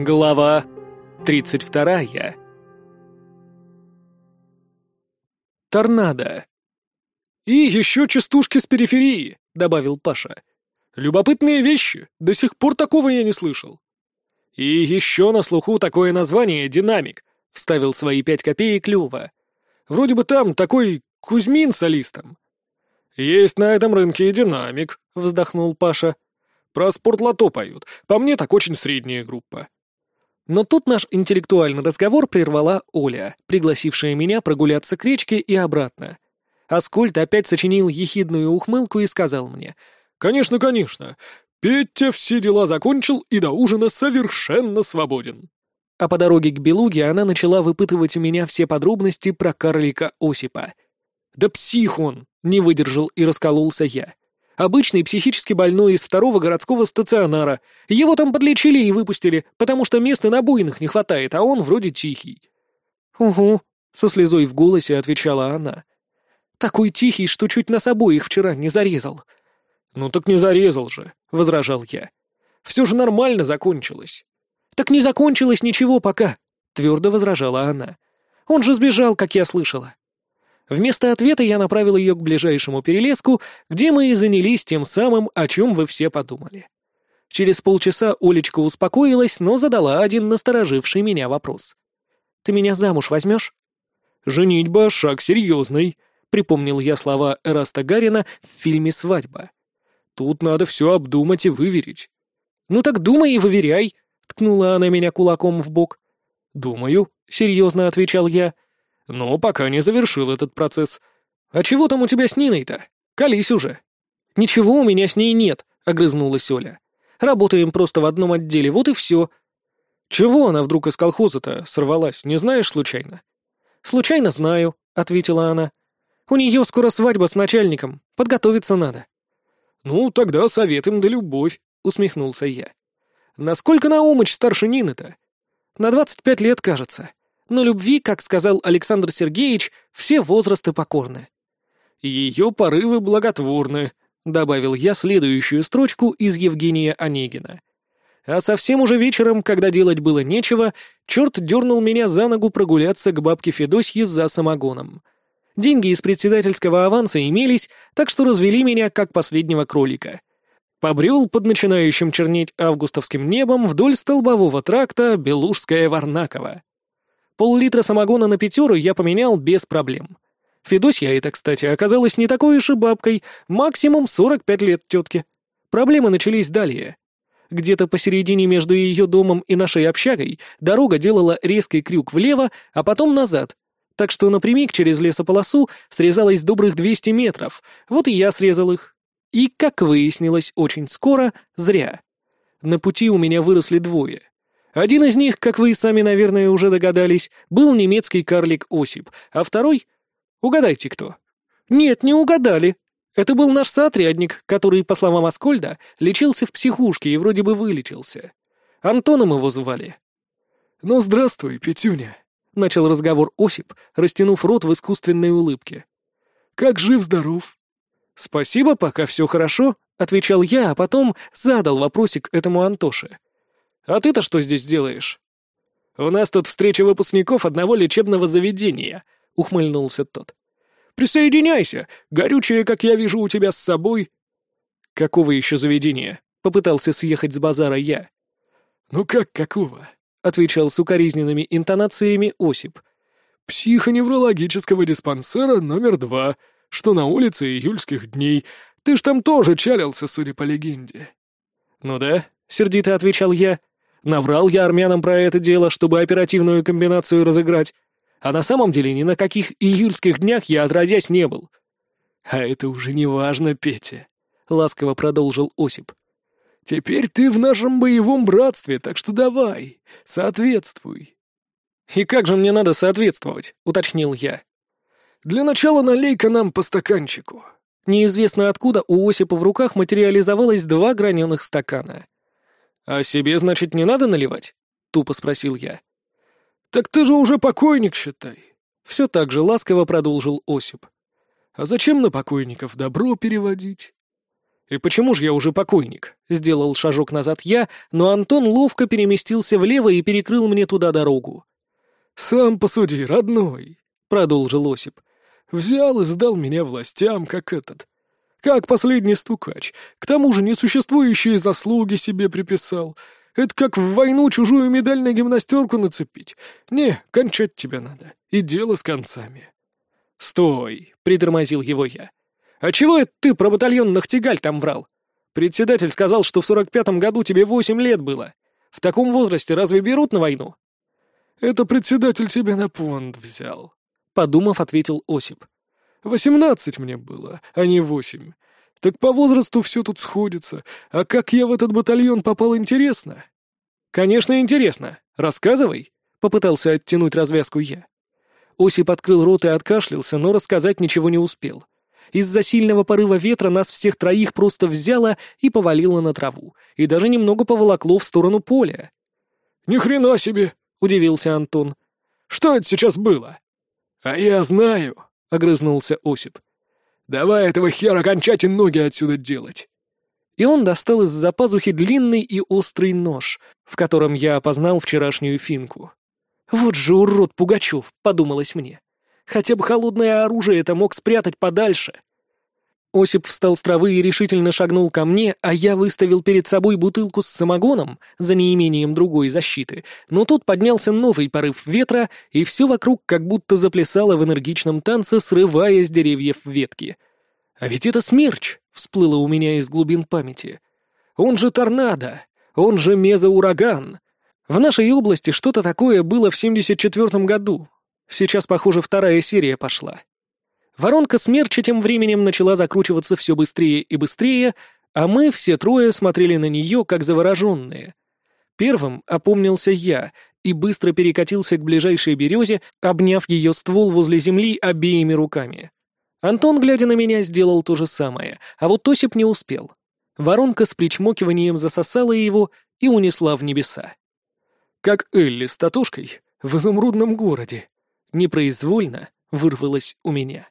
Глава 32. Торнадо. «И еще частушки с периферии», — добавил Паша. «Любопытные вещи, до сих пор такого я не слышал». «И еще на слуху такое название «Динамик», — вставил свои пять копеек Лёва. «Вроде бы там такой Кузьмин солистом». «Есть на этом рынке и «Динамик», — вздохнул Паша. «Про спортлото поют. По мне так очень средняя группа». Но тут наш интеллектуальный разговор прервала Оля, пригласившая меня прогуляться к речке и обратно. Аскольд опять сочинил ехидную ухмылку и сказал мне. «Конечно, конечно. Петя все дела закончил и до ужина совершенно свободен». А по дороге к Белуге она начала выпытывать у меня все подробности про карлика Осипа. «Да псих он!» — не выдержал и раскололся я. Обычный психически больной из второго городского стационара. Его там подлечили и выпустили, потому что места на буйных не хватает, а он вроде тихий». «Угу», — со слезой в голосе отвечала она. «Такой тихий, что чуть нас обоих вчера не зарезал». «Ну так не зарезал же», — возражал я. «Все же нормально закончилось». «Так не закончилось ничего пока», — твердо возражала она. «Он же сбежал, как я слышала. Вместо ответа я направил ее к ближайшему перелеску, где мы и занялись тем самым, о чем вы все подумали. Через полчаса Олечка успокоилась, но задала один настороживший меня вопрос. «Ты меня замуж возьмешь?» «Женитьба — шаг серьезный», — припомнил я слова Эраста Гарина в фильме «Свадьба». «Тут надо все обдумать и выверить». «Ну так думай и выверяй», — ткнула она меня кулаком в бок. «Думаю», — серьезно отвечал я, — но пока не завершил этот процесс. А чего там у тебя с Ниной-то? Колись уже. Ничего у меня с ней нет, огрызнулась Оля. Работаем просто в одном отделе, вот и все. Чего она вдруг из колхоза-то сорвалась, не знаешь случайно? Случайно знаю, ответила она. У нее скоро свадьба с начальником, подготовиться надо. Ну, тогда совет им да любовь, усмехнулся я. Насколько Наумыч старше Нины-то? На двадцать пять лет, кажется но любви, как сказал Александр Сергеевич, все возрасты покорны. «Ее порывы благотворны», — добавил я следующую строчку из Евгения Онегина. А совсем уже вечером, когда делать было нечего, черт дернул меня за ногу прогуляться к бабке Федосье за самогоном. Деньги из председательского аванса имелись, так что развели меня как последнего кролика. Побрел под начинающим чернеть августовским небом вдоль столбового тракта Белужская-Варнакова. Пол-литра самогона на пятеру я поменял без проблем. Федосья эта, кстати, оказалась не такой уж и бабкой, максимум 45 лет тетке. Проблемы начались далее. Где-то посередине между ее домом и нашей общагой дорога делала резкий крюк влево, а потом назад. Так что напрямик через лесополосу срезалось добрых 200 метров, вот и я срезал их. И, как выяснилось очень скоро, зря. На пути у меня выросли двое. Один из них, как вы сами, наверное, уже догадались, был немецкий карлик Осип, а второй... Угадайте, кто? Нет, не угадали. Это был наш соотрядник, который, по словам Аскольда, лечился в психушке и вроде бы вылечился. Антоном его звали. «Ну, здравствуй, Петюня», — начал разговор Осип, растянув рот в искусственной улыбке. «Как жив-здоров?» «Спасибо, пока все хорошо», — отвечал я, а потом задал вопросик этому Антоше. А ты-то что здесь делаешь?» «У нас тут встреча выпускников одного лечебного заведения», — ухмыльнулся тот. «Присоединяйся! Горючее, как я вижу, у тебя с собой». «Какого еще заведения?» — попытался съехать с базара я. «Ну как какого?» — отвечал с укоризненными интонациями Осип. «Психоневрологического диспансера номер два, что на улице июльских дней. Ты ж там тоже чалился, судя по легенде». «Ну да», — сердито отвечал я. Наврал я армянам про это дело, чтобы оперативную комбинацию разыграть. А на самом деле ни на каких июльских днях я отродясь не был. «А это уже не важно, Петя», — ласково продолжил Осип. «Теперь ты в нашем боевом братстве, так что давай, соответствуй». «И как же мне надо соответствовать?» — уточнил я. «Для начала налей-ка нам по стаканчику». Неизвестно откуда у Осипа в руках материализовалось два граненых стакана — «А себе, значит, не надо наливать?» — тупо спросил я. «Так ты же уже покойник, считай!» Все так же ласково продолжил Осип. «А зачем на покойников добро переводить?» «И почему же я уже покойник?» — сделал шажок назад я, но Антон ловко переместился влево и перекрыл мне туда дорогу. «Сам посуди, родной», — продолжил Осип. «Взял и сдал меня властям, как этот. Как последний стукач. К тому же несуществующие заслуги себе приписал. Это как в войну чужую медаль на гимнастерку нацепить. Не, кончать тебя надо. И дело с концами». «Стой!» — притормозил его я. «А чего это ты про батальон Нахтигаль там врал? Председатель сказал, что в сорок пятом году тебе восемь лет было. В таком возрасте разве берут на войну?» «Это председатель тебя на понт взял», — подумав, ответил Осип. «Восемнадцать мне было, а не восемь. Так по возрасту все тут сходится. А как я в этот батальон попал, интересно?» «Конечно, интересно. Рассказывай», — попытался оттянуть развязку я. Осип открыл рот и откашлялся, но рассказать ничего не успел. Из-за сильного порыва ветра нас всех троих просто взяло и повалило на траву, и даже немного поволокло в сторону поля. «Ни хрена себе!» — удивился Антон. «Что это сейчас было?» «А я знаю», — огрызнулся Осип. «Давай этого хера кончать и ноги отсюда делать». И он достал из-за пазухи длинный и острый нож, в котором я опознал вчерашнюю финку. «Вот же урод Пугачев», — подумалось мне. «Хотя бы холодное оружие это мог спрятать подальше». Осип встал с травы и решительно шагнул ко мне, а я выставил перед собой бутылку с самогоном за неимением другой защиты, но тут поднялся новый порыв ветра, и все вокруг как будто заплясало в энергичном танце, срывая с деревьев ветки. «А ведь это смерч!» — всплыло у меня из глубин памяти. «Он же торнадо! Он же мезоураган! В нашей области что-то такое было в 74-м году. Сейчас, похоже, вторая серия пошла. Воронка смерча тем временем начала закручиваться все быстрее и быстрее, а мы все трое смотрели на нее, как завороженные. Первым опомнился я и быстро перекатился к ближайшей березе, обняв ее ствол возле земли обеими руками. Антон, глядя на меня, сделал то же самое, а вот Осип не успел. Воронка с причмокиванием засосала его и унесла в небеса как Элли с Татушкой в изумрудном городе. Непроизвольно вырвалось у меня.